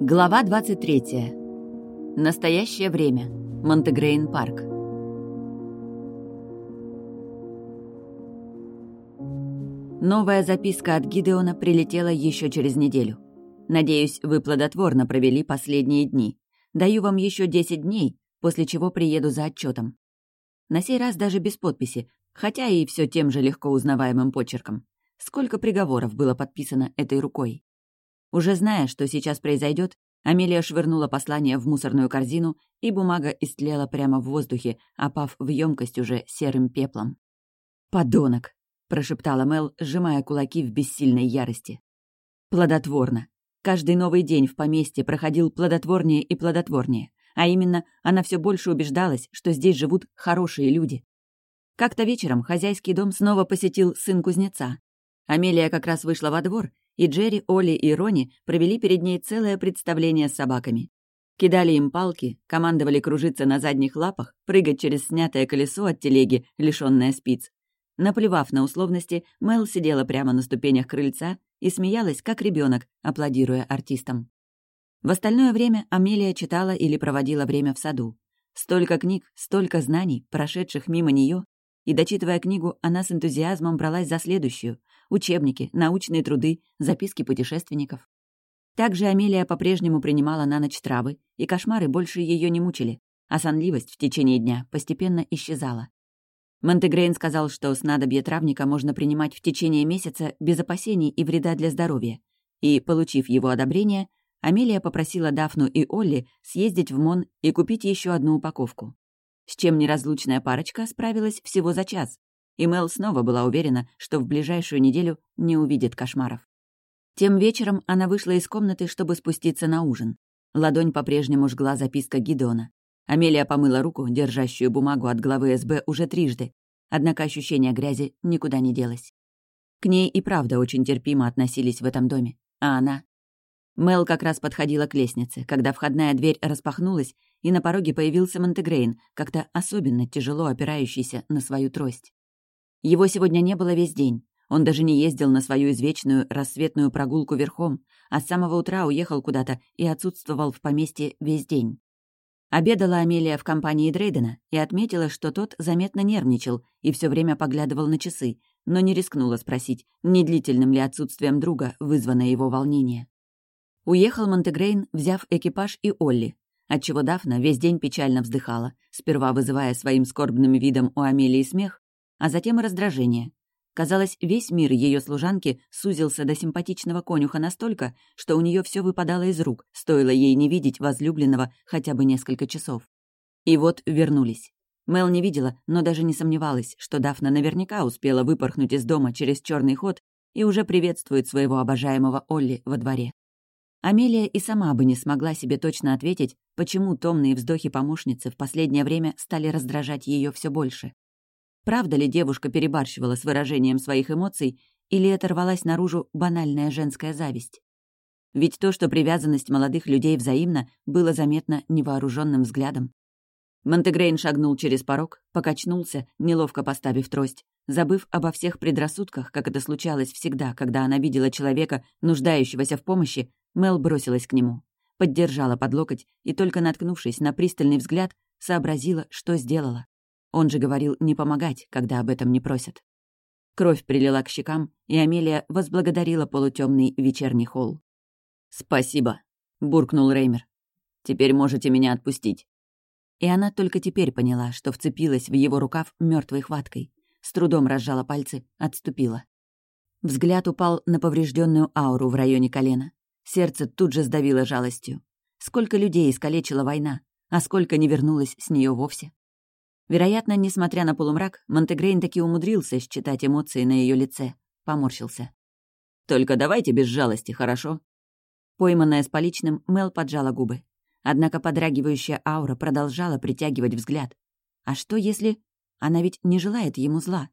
Глава 23. Настоящее время. Монтегрейн парк. Новая записка от Гидеона прилетела еще через неделю. Надеюсь, вы плодотворно провели последние дни. Даю вам еще 10 дней, после чего приеду за отчетом. На сей раз даже без подписи, хотя и все тем же легко узнаваемым почерком. Сколько приговоров было подписано этой рукой. Уже зная, что сейчас произойдет, Амелия швырнула послание в мусорную корзину, и бумага истлела прямо в воздухе, опав в емкость уже серым пеплом. «Подонок!» — прошептала Мел, сжимая кулаки в бессильной ярости. Плодотворно. Каждый новый день в поместье проходил плодотворнее и плодотворнее. А именно, она все больше убеждалась, что здесь живут хорошие люди. Как-то вечером хозяйский дом снова посетил сын кузнеца. Амелия как раз вышла во двор, и Джерри, Оли и Рони провели перед ней целое представление с собаками. Кидали им палки, командовали кружиться на задних лапах, прыгать через снятое колесо от телеги, лишённое спиц. Наплевав на условности, Мел сидела прямо на ступенях крыльца и смеялась, как ребенок, аплодируя артистам. В остальное время Амелия читала или проводила время в саду. Столько книг, столько знаний, прошедших мимо нее, и, дочитывая книгу, она с энтузиазмом бралась за следующую — учебники, научные труды, записки путешественников. Также Амелия по-прежнему принимала на ночь травы, и кошмары больше ее не мучили, а сонливость в течение дня постепенно исчезала. Монтегрейн сказал, что снадобье травника можно принимать в течение месяца без опасений и вреда для здоровья, и, получив его одобрение, Амелия попросила Дафну и Олли съездить в Мон и купить еще одну упаковку. С чем неразлучная парочка справилась всего за час, и Мел снова была уверена, что в ближайшую неделю не увидит кошмаров. Тем вечером она вышла из комнаты, чтобы спуститься на ужин. Ладонь по-прежнему жгла записка Гидеона. Амелия помыла руку, держащую бумагу от главы СБ, уже трижды, однако ощущение грязи никуда не делось. К ней и правда очень терпимо относились в этом доме, а она Мел как раз подходила к лестнице, когда входная дверь распахнулась, и на пороге появился Монтегрейн, как-то особенно тяжело опирающийся на свою трость. Его сегодня не было весь день. Он даже не ездил на свою извечную рассветную прогулку верхом, а с самого утра уехал куда-то и отсутствовал в поместье весь день. Обедала Амелия в компании Дрейдена и отметила, что тот заметно нервничал и все время поглядывал на часы, но не рискнула спросить, не длительным ли отсутствием друга вызвано его волнение. Уехал Монтегрейн, взяв экипаж и Олли, отчего Дафна весь день печально вздыхала, сперва вызывая своим скорбным видом у Амелии смех, а затем и раздражение. Казалось, весь мир ее служанки сузился до симпатичного конюха настолько, что у нее все выпадало из рук, стоило ей не видеть возлюбленного хотя бы несколько часов. И вот вернулись. Мел не видела, но даже не сомневалась, что Дафна наверняка успела выпорхнуть из дома через черный ход и уже приветствует своего обожаемого Олли во дворе. Амелия и сама бы не смогла себе точно ответить, почему томные вздохи помощницы в последнее время стали раздражать ее все больше. Правда ли девушка перебарщивала с выражением своих эмоций, или это рвалась наружу банальная женская зависть? Ведь то, что привязанность молодых людей взаимна, было заметно невооруженным взглядом. Монтегрейн шагнул через порог, покачнулся, неловко поставив трость, забыв обо всех предрассудках, как это случалось всегда, когда она видела человека, нуждающегося в помощи, Мел бросилась к нему, поддержала под локоть и, только наткнувшись на пристальный взгляд, сообразила, что сделала. Он же говорил не помогать, когда об этом не просят. Кровь прилила к щекам, и Амелия возблагодарила полутемный вечерний холл. «Спасибо», — буркнул Реймер. «Теперь можете меня отпустить». И она только теперь поняла, что вцепилась в его рукав мертвой хваткой. С трудом разжала пальцы, отступила. Взгляд упал на поврежденную ауру в районе колена. Сердце тут же сдавило жалостью. Сколько людей искалечила война, а сколько не вернулось с нее вовсе. Вероятно, несмотря на полумрак, Монтегрейн таки умудрился считать эмоции на ее лице. Поморщился. «Только давайте без жалости, хорошо?» Пойманная с поличным, Мел поджала губы. Однако подрагивающая аура продолжала притягивать взгляд. А что если... Она ведь не желает ему зла?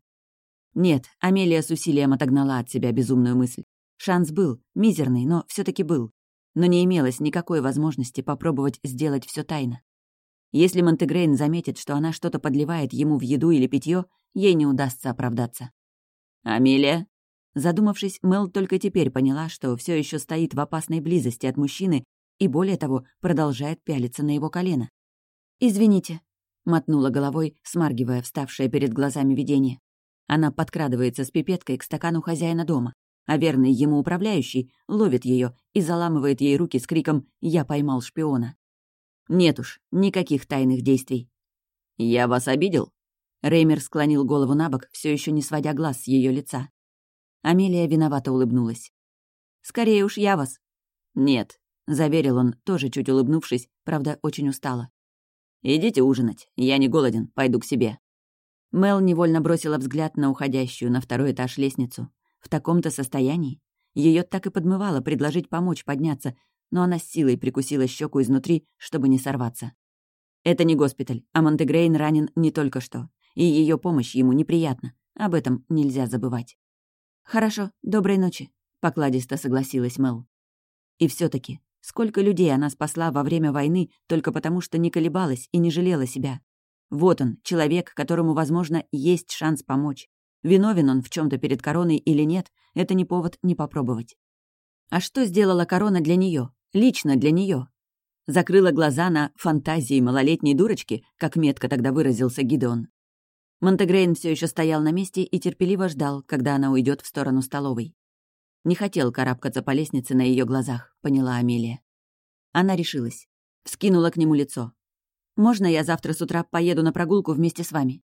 Нет, Амелия с усилием отогнала от себя безумную мысль. Шанс был, мизерный, но все таки был. Но не имелось никакой возможности попробовать сделать все тайно. Если Монтегрейн заметит, что она что-то подливает ему в еду или питье, ей не удастся оправдаться. «Амелия?» Задумавшись, Мел только теперь поняла, что все еще стоит в опасной близости от мужчины и, более того, продолжает пялиться на его колено. «Извините», — мотнула головой, смаргивая вставшее перед глазами видение. Она подкрадывается с пипеткой к стакану хозяина дома, а верный ему управляющий ловит ее и заламывает ей руки с криком «Я поймал шпиона». Нет уж, никаких тайных действий. «Я вас обидел?» Реймер склонил голову на бок, все еще не сводя глаз с ее лица. Амелия виновато улыбнулась. «Скорее уж я вас». «Нет», — заверил он, тоже чуть улыбнувшись, правда, очень устала. «Идите ужинать, я не голоден, пойду к себе». Мел невольно бросила взгляд на уходящую на второй этаж лестницу. В таком-то состоянии? Ее так и подмывало предложить помочь подняться, но она силой прикусила щеку изнутри, чтобы не сорваться. Это не госпиталь, а Монтегрейн ранен не только что, и ее помощь ему неприятна. Об этом нельзя забывать. «Хорошо, доброй ночи», — покладисто согласилась Мел. И все таки сколько людей она спасла во время войны только потому, что не колебалась и не жалела себя. Вот он, человек, которому, возможно, есть шанс помочь. Виновен он в чем то перед короной или нет, это не повод не попробовать. А что сделала корона для нее? Лично для нее. Закрыла глаза на фантазии малолетней дурочки, как метко тогда выразился Гидеон. Монтегрейн все еще стоял на месте и терпеливо ждал, когда она уйдет в сторону столовой. Не хотел карабкаться по лестнице на ее глазах, поняла Амелия. Она решилась. Вскинула к нему лицо. «Можно я завтра с утра поеду на прогулку вместе с вами?»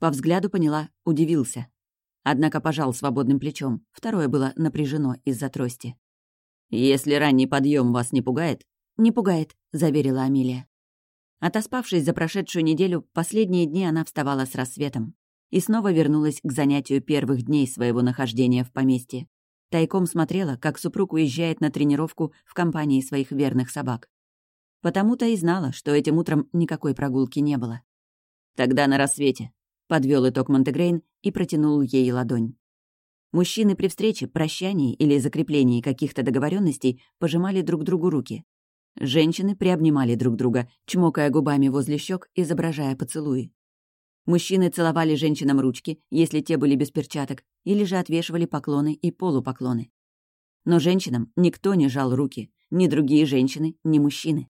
По взгляду поняла, удивился. Однако пожал свободным плечом. Второе было напряжено из-за трости. «Если ранний подъем вас не пугает?» «Не пугает», — заверила Амелия. Отоспавшись за прошедшую неделю, последние дни она вставала с рассветом и снова вернулась к занятию первых дней своего нахождения в поместье. Тайком смотрела, как супруг уезжает на тренировку в компании своих верных собак. Потому-то и знала, что этим утром никакой прогулки не было. «Тогда на рассвете», — подвел итог Монтегрейн и протянул ей ладонь. Мужчины при встрече, прощании или закреплении каких-то договоренностей пожимали друг другу руки. Женщины приобнимали друг друга, чмокая губами возле щек, изображая поцелуи. Мужчины целовали женщинам ручки, если те были без перчаток, или же отвешивали поклоны и полупоклоны. Но женщинам никто не жал руки, ни другие женщины, ни мужчины.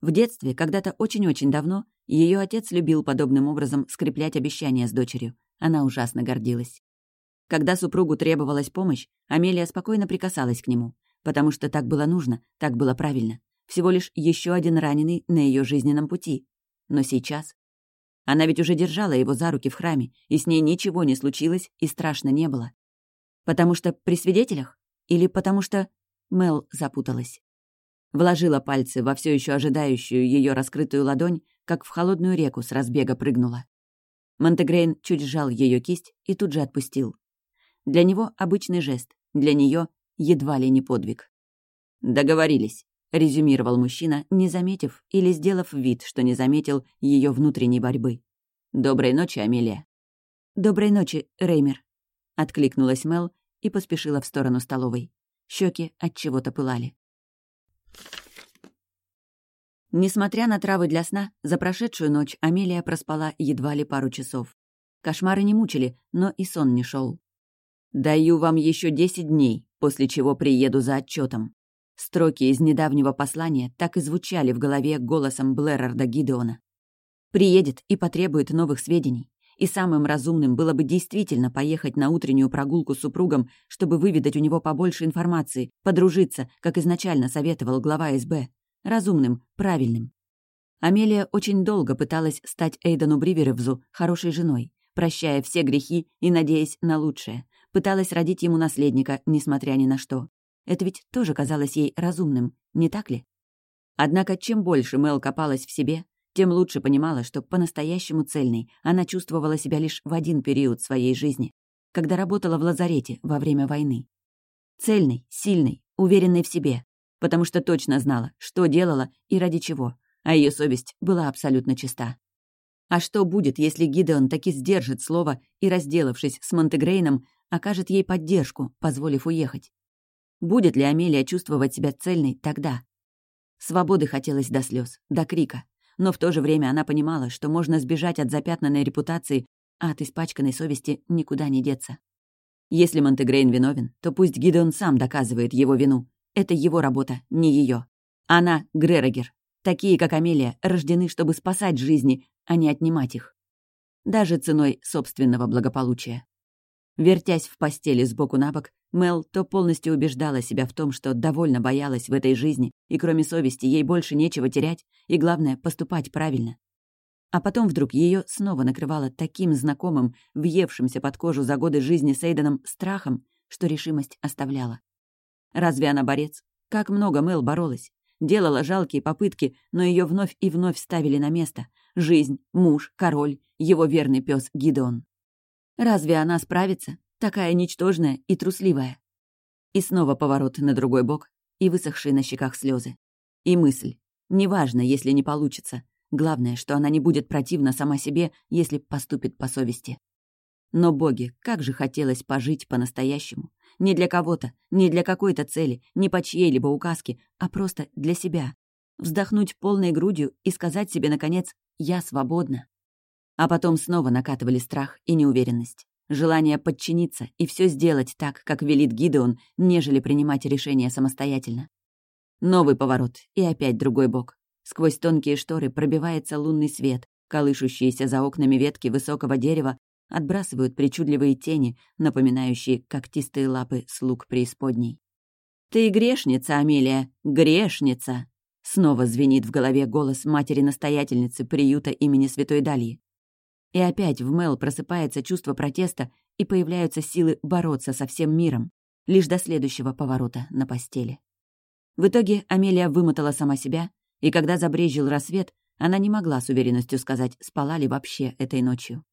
В детстве, когда-то очень-очень давно, ее отец любил подобным образом скреплять обещания с дочерью. Она ужасно гордилась. Когда супругу требовалась помощь, Амелия спокойно прикасалась к нему, потому что так было нужно, так было правильно. Всего лишь еще один раненый на ее жизненном пути. Но сейчас... Она ведь уже держала его за руки в храме, и с ней ничего не случилось, и страшно не было. Потому что при свидетелях? Или потому что... Мел запуталась. Вложила пальцы во все еще ожидающую ее раскрытую ладонь, как в холодную реку с разбега прыгнула. Монтегрейн чуть сжал ее кисть и тут же отпустил. Для него обычный жест, для нее едва ли не подвиг. «Договорились», — резюмировал мужчина, не заметив или сделав вид, что не заметил ее внутренней борьбы. «Доброй ночи, Амелия». «Доброй ночи, Реймер», — откликнулась Мел и поспешила в сторону столовой. Щеки от чего-то пылали. Несмотря на травы для сна, за прошедшую ночь Амелия проспала едва ли пару часов. Кошмары не мучили, но и сон не шел. «Даю вам еще десять дней, после чего приеду за отчетом. Строки из недавнего послания так и звучали в голове голосом Блэрарда Гидеона. Приедет и потребует новых сведений. И самым разумным было бы действительно поехать на утреннюю прогулку с супругом, чтобы выведать у него побольше информации, подружиться, как изначально советовал глава СБ. Разумным, правильным. Амелия очень долго пыталась стать Эйдену Бриверевзу хорошей женой, прощая все грехи и надеясь на лучшее, Пыталась родить ему наследника, несмотря ни на что. Это ведь тоже казалось ей разумным, не так ли? Однако чем больше Мел копалась в себе, тем лучше понимала, что по-настоящему цельной она чувствовала себя лишь в один период своей жизни, когда работала в лазарете во время войны. Цельной, сильной, уверенной в себе, потому что точно знала, что делала и ради чего, а ее совесть была абсолютно чиста. А что будет, если Гидеон таки сдержит слово и, разделавшись с Монтегрейном, окажет ей поддержку, позволив уехать. Будет ли Амелия чувствовать себя цельной тогда? Свободы хотелось до слез, до крика. Но в то же время она понимала, что можно сбежать от запятнанной репутации, а от испачканной совести никуда не деться. Если Монтегрейн виновен, то пусть Гидеон сам доказывает его вину. Это его работа, не ее. Она — Грерогер. Такие, как Амелия, рождены, чтобы спасать жизни, а не отнимать их. Даже ценой собственного благополучия. Вертясь в постели сбоку на бок, Мел то полностью убеждала себя в том, что довольно боялась в этой жизни, и кроме совести ей больше нечего терять, и главное — поступать правильно. А потом вдруг ее снова накрывало таким знакомым, въевшимся под кожу за годы жизни с Эйденом страхом, что решимость оставляла. Разве она борец? Как много Мел боролась. Делала жалкие попытки, но ее вновь и вновь ставили на место. Жизнь, муж, король, его верный пес Гидеон. Разве она справится? Такая ничтожная и трусливая. И снова поворот на другой бок, и высохшие на щеках слезы. И мысль. Неважно, если не получится. Главное, что она не будет противна сама себе, если поступит по совести. Но, боги, как же хотелось пожить по-настоящему. Не для кого-то, не для какой-то цели, не по чьей-либо указке, а просто для себя. Вздохнуть полной грудью и сказать себе, наконец, «Я свободна». А потом снова накатывали страх и неуверенность. Желание подчиниться и все сделать так, как велит Гидеон, нежели принимать решения самостоятельно. Новый поворот и опять другой бок. Сквозь тонкие шторы пробивается лунный свет, колышущиеся за окнами ветки высокого дерева отбрасывают причудливые тени, напоминающие когтистые лапы слуг преисподней. «Ты грешница, Амелия, грешница!» Снова звенит в голове голос матери-настоятельницы приюта имени Святой Дальи. И опять в Мел просыпается чувство протеста и появляются силы бороться со всем миром, лишь до следующего поворота на постели. В итоге Амелия вымотала сама себя и когда забрежил рассвет, она не могла с уверенностью сказать, спала ли вообще этой ночью.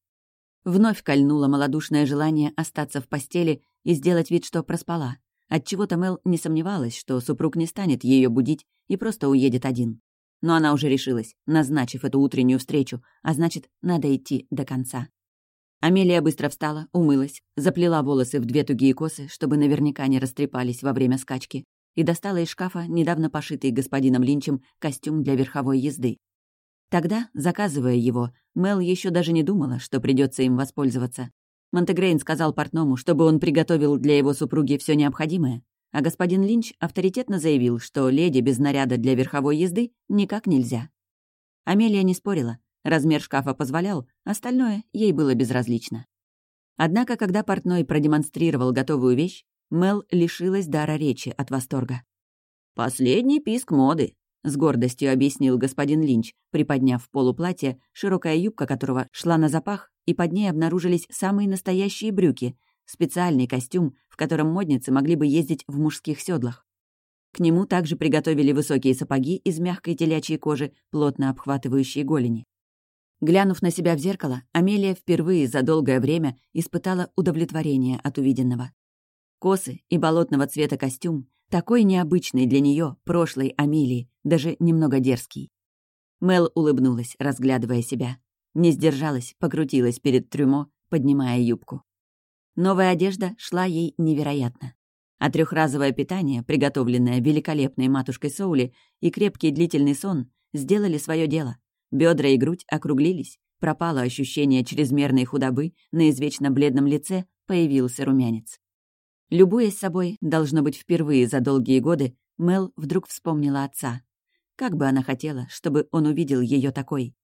Вновь кольнуло малодушное желание остаться в постели и сделать вид, что проспала. Отчего-то Мел не сомневалась, что супруг не станет ее будить и просто уедет один. Но она уже решилась, назначив эту утреннюю встречу, а значит, надо идти до конца. Амелия быстро встала, умылась, заплела волосы в две тугие косы, чтобы наверняка не растрепались во время скачки, и достала из шкафа недавно пошитый господином Линчем костюм для верховой езды. Тогда, заказывая его, Мел еще даже не думала, что придется им воспользоваться. Монтегрейн сказал портному, чтобы он приготовил для его супруги все необходимое, а господин Линч авторитетно заявил, что леди без наряда для верховой езды никак нельзя. Амелия не спорила, размер шкафа позволял, остальное ей было безразлично. Однако, когда портной продемонстрировал готовую вещь, Мел лишилась дара речи от восторга. «Последний писк моды», — с гордостью объяснил господин Линч, приподняв полуплатье, широкая юбка которого шла на запах, и под ней обнаружились самые настоящие брюки, специальный костюм, в котором модницы могли бы ездить в мужских седлах. К нему также приготовили высокие сапоги из мягкой телячьей кожи, плотно обхватывающие голени. Глянув на себя в зеркало, Амелия впервые за долгое время испытала удовлетворение от увиденного. Косы и болотного цвета костюм, такой необычный для нее прошлой Амелии, даже немного дерзкий. Мел улыбнулась, разглядывая себя. Не сдержалась, покрутилась перед трюмо, поднимая юбку. Новая одежда шла ей невероятно. А трехразовое питание, приготовленное великолепной матушкой Соули, и крепкий длительный сон сделали свое дело. Бедра и грудь округлились, пропало ощущение чрезмерной худобы, на извечно бледном лице появился румянец. Любуясь собой, должно быть, впервые за долгие годы, Мел вдруг вспомнила отца. Как бы она хотела, чтобы он увидел ее такой.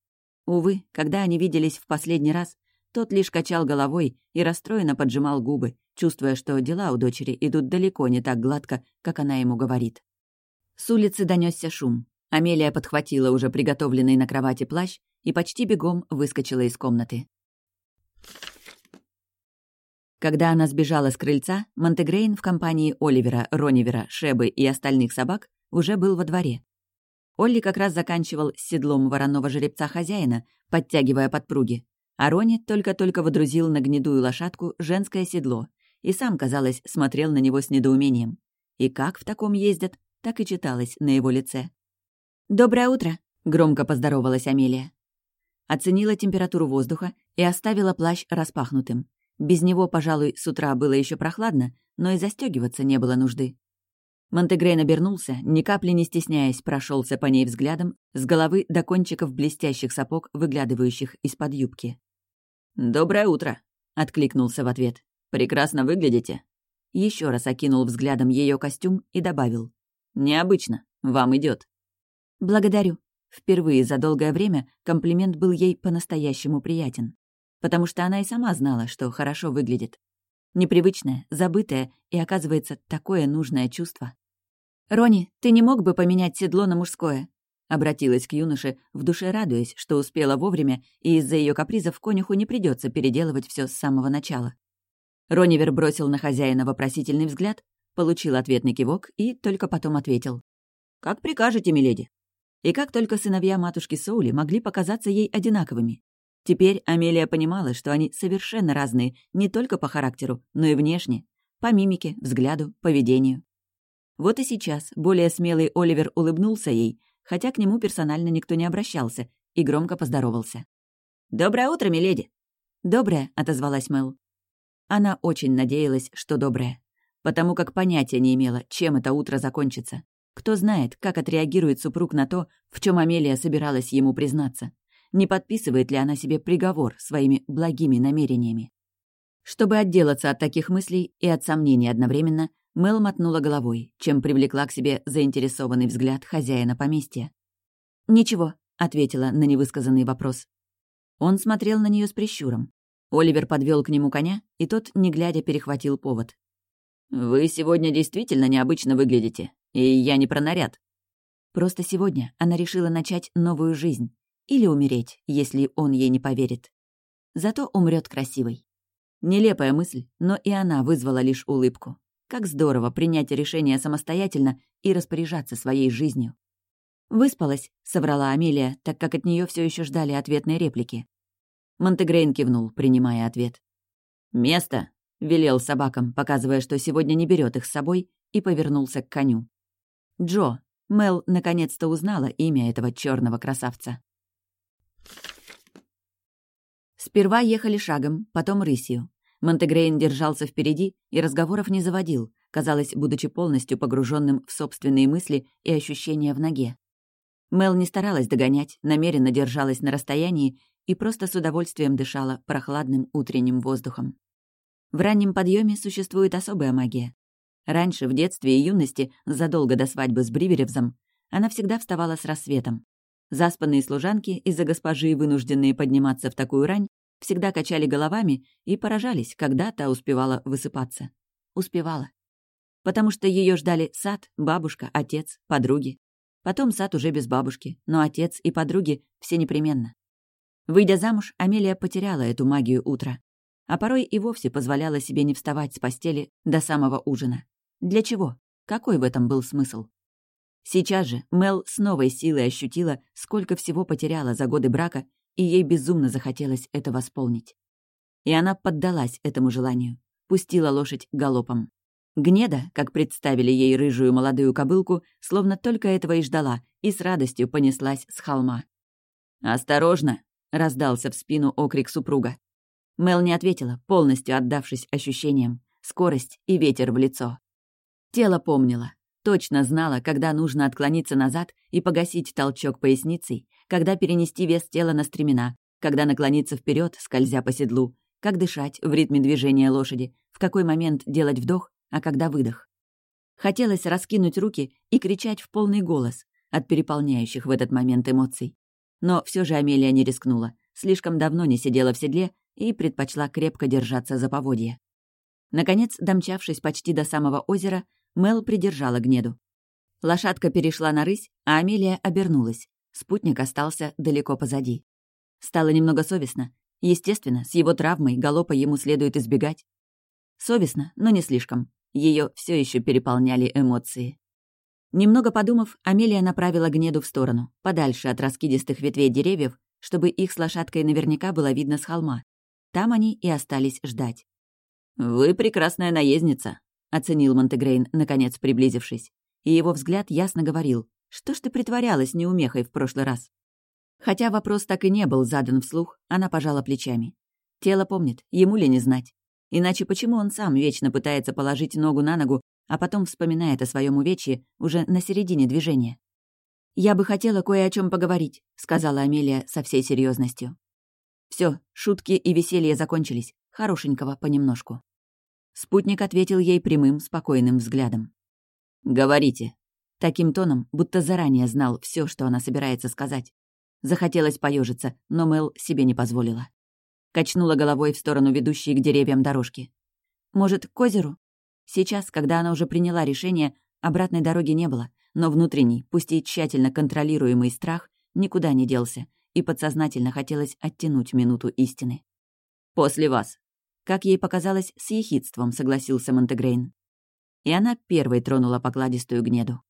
Увы, когда они виделись в последний раз, тот лишь качал головой и расстроенно поджимал губы, чувствуя, что дела у дочери идут далеко не так гладко, как она ему говорит. С улицы донесся шум. Амелия подхватила уже приготовленный на кровати плащ и почти бегом выскочила из комнаты. Когда она сбежала с крыльца, Монтегрейн в компании Оливера, Ронивера, Шебы и остальных собак уже был во дворе. Олли как раз заканчивал с седлом вороного жеребца хозяина, подтягивая подпруги, а Рони только-только водрузил на гнедую лошадку женское седло и сам, казалось, смотрел на него с недоумением. И как в таком ездят, так и читалось на его лице. «Доброе утро!» — громко поздоровалась Амелия. Оценила температуру воздуха и оставила плащ распахнутым. Без него, пожалуй, с утра было еще прохладно, но и застегиваться не было нужды. Монтегрейн обернулся, ни капли не стесняясь, прошелся по ней взглядом, с головы до кончиков блестящих сапог, выглядывающих из-под юбки. «Доброе утро», — откликнулся в ответ. «Прекрасно выглядите». Еще раз окинул взглядом ее костюм и добавил. «Необычно. Вам идет. «Благодарю». Впервые за долгое время комплимент был ей по-настоящему приятен. Потому что она и сама знала, что хорошо выглядит. Непривычное, забытое и, оказывается, такое нужное чувство. «Рони, ты не мог бы поменять седло на мужское?» Обратилась к юноше, в душе радуясь, что успела вовремя, и из-за ее капризов конюху не придется переделывать все с самого начала. Ронивер бросил на хозяина вопросительный взгляд, получил ответный кивок и только потом ответил. «Как прикажете, миледи». И как только сыновья матушки Соули могли показаться ей одинаковыми. Теперь Амелия понимала, что они совершенно разные не только по характеру, но и внешне, по мимике, взгляду, поведению. Вот и сейчас более смелый Оливер улыбнулся ей, хотя к нему персонально никто не обращался, и громко поздоровался. «Доброе утро, миледи!» «Доброе», — отозвалась Мэл. Она очень надеялась, что доброе, потому как понятия не имела, чем это утро закончится. Кто знает, как отреагирует супруг на то, в чем Амелия собиралась ему признаться. Не подписывает ли она себе приговор своими благими намерениями. Чтобы отделаться от таких мыслей и от сомнений одновременно, Мел мотнула головой, чем привлекла к себе заинтересованный взгляд хозяина поместья. «Ничего», — ответила на невысказанный вопрос. Он смотрел на нее с прищуром. Оливер подвел к нему коня, и тот, не глядя, перехватил повод. «Вы сегодня действительно необычно выглядите, и я не про наряд». Просто сегодня она решила начать новую жизнь или умереть, если он ей не поверит. Зато умрет красивой. Нелепая мысль, но и она вызвала лишь улыбку. Как здорово принять решение самостоятельно и распоряжаться своей жизнью. «Выспалась», — соврала Амелия, так как от нее все еще ждали ответной реплики. Монтегрейн кивнул, принимая ответ. «Место!» — велел собакам, показывая, что сегодня не берет их с собой, и повернулся к коню. Джо. Мел наконец-то узнала имя этого черного красавца. Сперва ехали шагом, потом рысью. Монтегрейн держался впереди и разговоров не заводил, казалось, будучи полностью погруженным в собственные мысли и ощущения в ноге. Мел не старалась догонять, намеренно держалась на расстоянии и просто с удовольствием дышала прохладным утренним воздухом. В раннем подъеме существует особая магия. Раньше, в детстве и юности, задолго до свадьбы с Бриверевзом, она всегда вставала с рассветом. Заспанные служанки, из-за госпожи, вынужденные подниматься в такую рань, всегда качали головами и поражались, когда та успевала высыпаться. Успевала. Потому что ее ждали сад, бабушка, отец, подруги. Потом сад уже без бабушки, но отец и подруги все непременно. Выйдя замуж, Амелия потеряла эту магию утра. А порой и вовсе позволяла себе не вставать с постели до самого ужина. Для чего? Какой в этом был смысл? Сейчас же Мел с новой силой ощутила, сколько всего потеряла за годы брака и ей безумно захотелось это восполнить. И она поддалась этому желанию, пустила лошадь галопом. Гнеда, как представили ей рыжую молодую кобылку, словно только этого и ждала, и с радостью понеслась с холма. «Осторожно!» — раздался в спину окрик супруга. Мел не ответила, полностью отдавшись ощущениям. Скорость и ветер в лицо. Тело помнило. Точно знала, когда нужно отклониться назад и погасить толчок поясницей, когда перенести вес тела на стремена, когда наклониться вперед, скользя по седлу, как дышать в ритме движения лошади, в какой момент делать вдох, а когда выдох. Хотелось раскинуть руки и кричать в полный голос от переполняющих в этот момент эмоций. Но все же Амелия не рискнула, слишком давно не сидела в седле и предпочла крепко держаться за поводья. Наконец, домчавшись почти до самого озера, Мел придержала гнеду. Лошадка перешла на рысь, а Амелия обернулась. Спутник остался далеко позади. Стало немного совестно. Естественно, с его травмой галопа ему следует избегать. Совестно, но не слишком. Ее все еще переполняли эмоции. Немного подумав, Амелия направила гнеду в сторону, подальше от раскидистых ветвей деревьев, чтобы их с лошадкой наверняка было видно с холма. Там они и остались ждать. «Вы прекрасная наездница», — оценил Монтегрейн, наконец приблизившись. И его взгляд ясно говорил, что ж ты притворялась неумехой в прошлый раз? Хотя вопрос так и не был задан вслух, она пожала плечами. Тело помнит, ему ли не знать. Иначе почему он сам вечно пытается положить ногу на ногу, а потом вспоминает о своем увечье уже на середине движения? «Я бы хотела кое о чем поговорить», — сказала Амелия со всей серьезностью. Все, шутки и веселье закончились, хорошенького понемножку. Спутник ответил ей прямым, спокойным взглядом. «Говорите». Таким тоном, будто заранее знал все, что она собирается сказать. Захотелось поежиться, но Мэл себе не позволила. Качнула головой в сторону ведущей к деревьям дорожки. «Может, к озеру?» Сейчас, когда она уже приняла решение, обратной дороги не было, но внутренний, пусть и тщательно контролируемый страх никуда не делся, и подсознательно хотелось оттянуть минуту истины. «После вас», как ей показалось, с ехидством согласился Монтегрейн. И она первой тронула покладистую гнеду.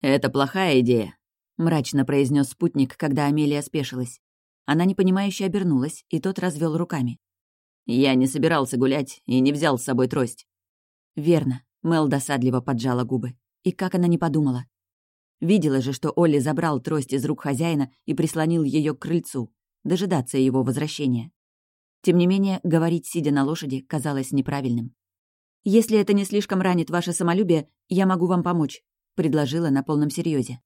«Это плохая идея», — мрачно произнес спутник, когда Амелия спешилась. Она непонимающе обернулась, и тот развел руками. «Я не собирался гулять и не взял с собой трость». «Верно», — Мел досадливо поджала губы. И как она не подумала. Видела же, что Олли забрал трость из рук хозяина и прислонил ее к крыльцу дожидаться его возвращения. Тем не менее, говорить, сидя на лошади, казалось неправильным. «Если это не слишком ранит ваше самолюбие, я могу вам помочь», — предложила на полном серьезе.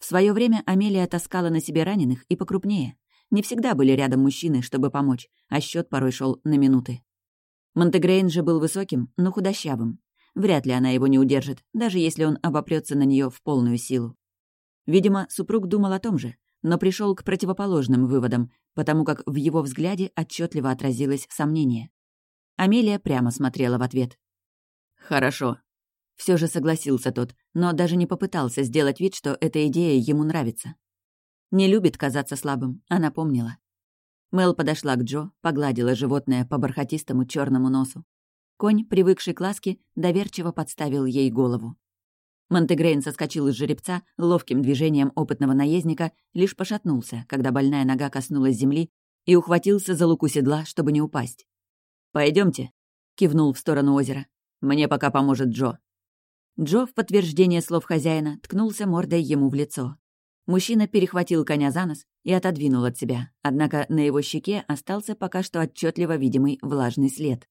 В свое время Амелия таскала на себе раненых и покрупнее. Не всегда были рядом мужчины, чтобы помочь, а счет порой шел на минуты. Монтегрейн же был высоким, но худощавым. Вряд ли она его не удержит, даже если он обопрется на нее в полную силу. Видимо, супруг думал о том же, но пришел к противоположным выводам, потому как в его взгляде отчетливо отразилось сомнение. Амелия прямо смотрела в ответ. «Хорошо». Все же согласился тот, но даже не попытался сделать вид, что эта идея ему нравится. Не любит казаться слабым, она помнила. Мел подошла к Джо, погладила животное по бархатистому черному носу. Конь, привыкший к ласке, доверчиво подставил ей голову. Монтегрейн соскочил из жеребца, ловким движением опытного наездника, лишь пошатнулся, когда больная нога коснулась земли, и ухватился за луку седла, чтобы не упасть. Пойдемте, кивнул в сторону озера. «Мне пока поможет Джо». Джо, в подтверждение слов хозяина, ткнулся мордой ему в лицо. Мужчина перехватил коня за нос и отодвинул от себя, однако на его щеке остался пока что отчетливо видимый влажный след.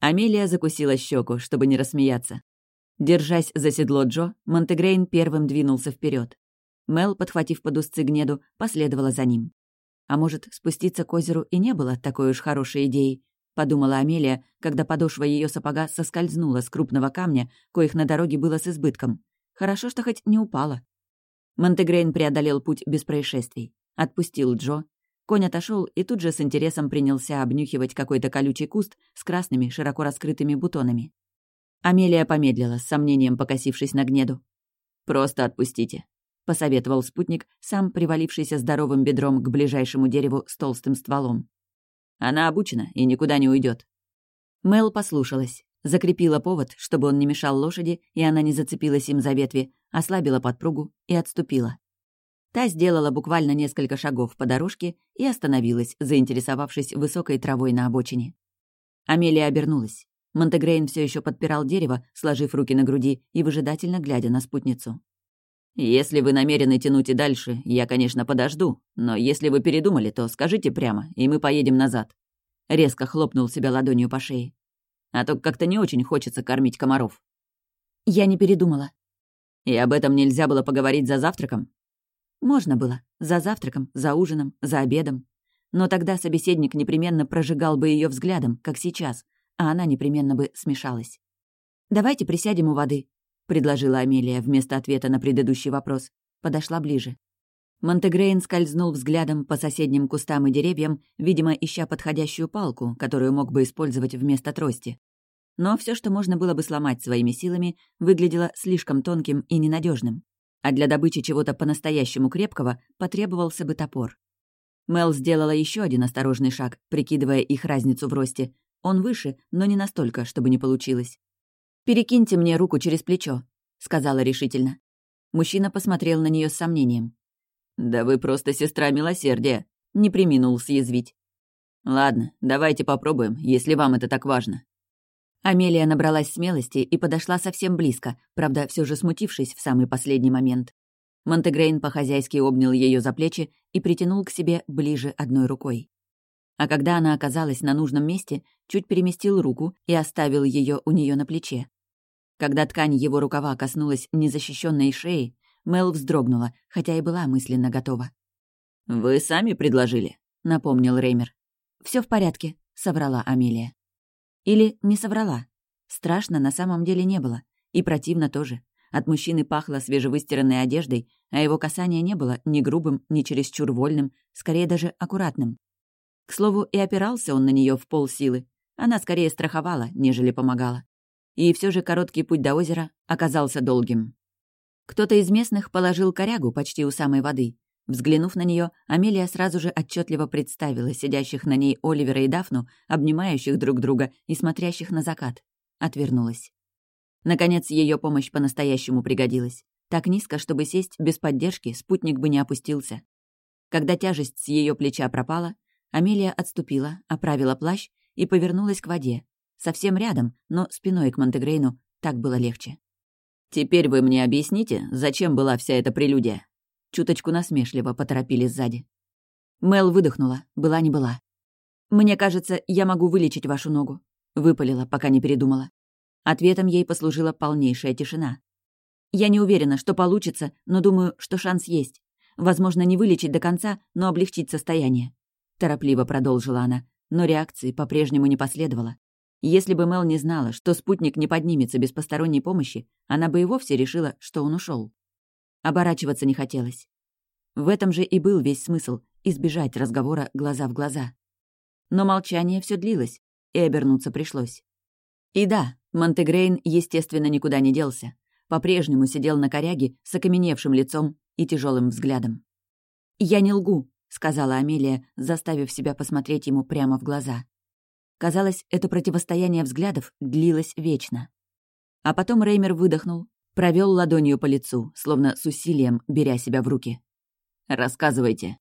Амелия закусила щеку, чтобы не рассмеяться. Держась за седло Джо, Монтегрейн первым двинулся вперед. Мел, подхватив под узцы гнеду, последовала за ним. А может, спуститься к озеру и не было такой уж хорошей идеей, подумала Амелия, когда подошва ее сапога соскользнула с крупного камня, коих на дороге было с избытком. Хорошо, что хоть не упала. Монтегрейн преодолел путь без происшествий. Отпустил Джо. Конь отошел и тут же с интересом принялся обнюхивать какой-то колючий куст с красными, широко раскрытыми бутонами. Амелия помедлила, с сомнением покосившись на гнеду. «Просто отпустите», — посоветовал спутник, сам привалившийся здоровым бедром к ближайшему дереву с толстым стволом. «Она обучена и никуда не уйдет. Мел послушалась, закрепила повод, чтобы он не мешал лошади, и она не зацепилась им за ветви, ослабила подпругу и отступила. Та сделала буквально несколько шагов по дорожке и остановилась, заинтересовавшись высокой травой на обочине. Амелия обернулась. Монтегрейн все еще подпирал дерево, сложив руки на груди и выжидательно глядя на спутницу. «Если вы намерены тянуть и дальше, я, конечно, подожду, но если вы передумали, то скажите прямо, и мы поедем назад». Резко хлопнул себя ладонью по шее. «А то как-то не очень хочется кормить комаров». «Я не передумала». «И об этом нельзя было поговорить за завтраком?» «Можно было. За завтраком, за ужином, за обедом. Но тогда собеседник непременно прожигал бы ее взглядом, как сейчас, а она непременно бы смешалась. «Давайте присядем у воды», — предложила Амелия вместо ответа на предыдущий вопрос. Подошла ближе. Монтегрейн скользнул взглядом по соседним кустам и деревьям, видимо, ища подходящую палку, которую мог бы использовать вместо трости. Но все, что можно было бы сломать своими силами, выглядело слишком тонким и ненадежным. А для добычи чего-то по-настоящему крепкого потребовался бы топор. Мел сделала еще один осторожный шаг, прикидывая их разницу в росте, он выше, но не настолько, чтобы не получилось. «Перекиньте мне руку через плечо», — сказала решительно. Мужчина посмотрел на нее с сомнением. «Да вы просто сестра милосердия», — не приминул съязвить. «Ладно, давайте попробуем, если вам это так важно». Амелия набралась смелости и подошла совсем близко, правда, все же смутившись в самый последний момент. Монтегрейн по-хозяйски обнял ее за плечи и притянул к себе ближе одной рукой. А когда она оказалась на нужном месте, чуть переместил руку и оставил ее у нее на плече. Когда ткань его рукава коснулась незащищенной шеи, Мел вздрогнула, хотя и была мысленно готова. «Вы сами предложили», — напомнил Реймер. Все в порядке», — соврала Амелия. Или не соврала. Страшно на самом деле не было. И противно тоже. От мужчины пахло свежевыстиранной одеждой, а его касание не было ни грубым, ни чересчур вольным, скорее даже аккуратным. К слову, и опирался он на нее в полсилы. Она скорее страховала, нежели помогала. И все же короткий путь до озера оказался долгим. Кто-то из местных положил корягу почти у самой воды. Взглянув на нее, Амелия сразу же отчетливо представила сидящих на ней Оливера и Дафну, обнимающих друг друга и смотрящих на закат. Отвернулась. Наконец, ее помощь по-настоящему пригодилась. Так низко, чтобы сесть без поддержки, спутник бы не опустился. Когда тяжесть с ее плеча пропала, Амелия отступила, оправила плащ и повернулась к воде. Совсем рядом, но спиной к Монтегрейну так было легче. «Теперь вы мне объясните, зачем была вся эта прелюдия?» Чуточку насмешливо поторопили сзади. Мел выдохнула, была не была. «Мне кажется, я могу вылечить вашу ногу», — выпалила, пока не передумала. Ответом ей послужила полнейшая тишина. «Я не уверена, что получится, но думаю, что шанс есть. Возможно, не вылечить до конца, но облегчить состояние». Торопливо продолжила она, но реакции по-прежнему не последовало. Если бы Мел не знала, что спутник не поднимется без посторонней помощи, она бы и вовсе решила, что он ушел. Оборачиваться не хотелось. В этом же и был весь смысл — избежать разговора глаза в глаза. Но молчание все длилось, и обернуться пришлось. И да, Монтегрейн, естественно, никуда не делся. По-прежнему сидел на коряге с окаменевшим лицом и тяжелым взглядом. «Я не лгу», — сказала Амелия, заставив себя посмотреть ему прямо в глаза. Казалось, это противостояние взглядов длилось вечно. А потом Реймер выдохнул, провел ладонью по лицу, словно с усилием беря себя в руки. «Рассказывайте»,